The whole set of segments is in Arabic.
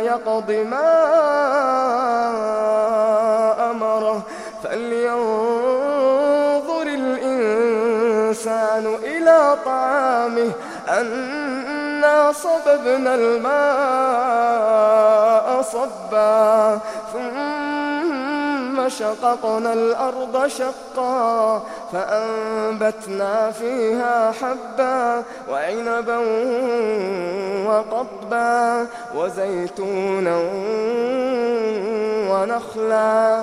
يقض ما أمره. فلينظر الإنسان إلى طعامه. أنا صببنا الماء صبا. ثم شققنا الأرض شقا فأنبتنا فيها حبا وعنبا وقضبا وزيتونا ونخلا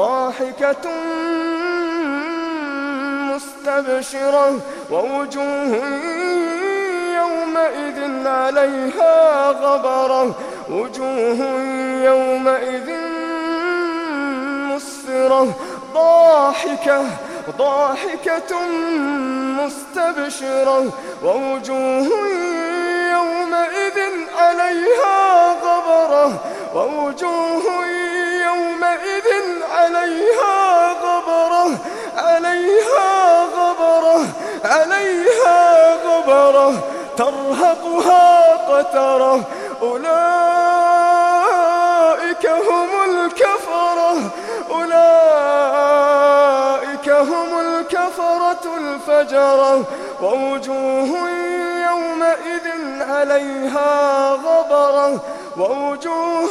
ضاحكة مستبشرة ووجوه يومئذ عليها غبرة. وجوه يومئذ مسفرة. ضاحكة ضاحكة مستبشرة. ووجوه يومئذ عليها غبرة. ووجوه عليها غبرة عليها غبرة عليها غبرة ترهقها قترة أولئك هم الكفرة أولئك هم الكفرة الفجرة ووجوه يومئذ عليها غبرة ووجوه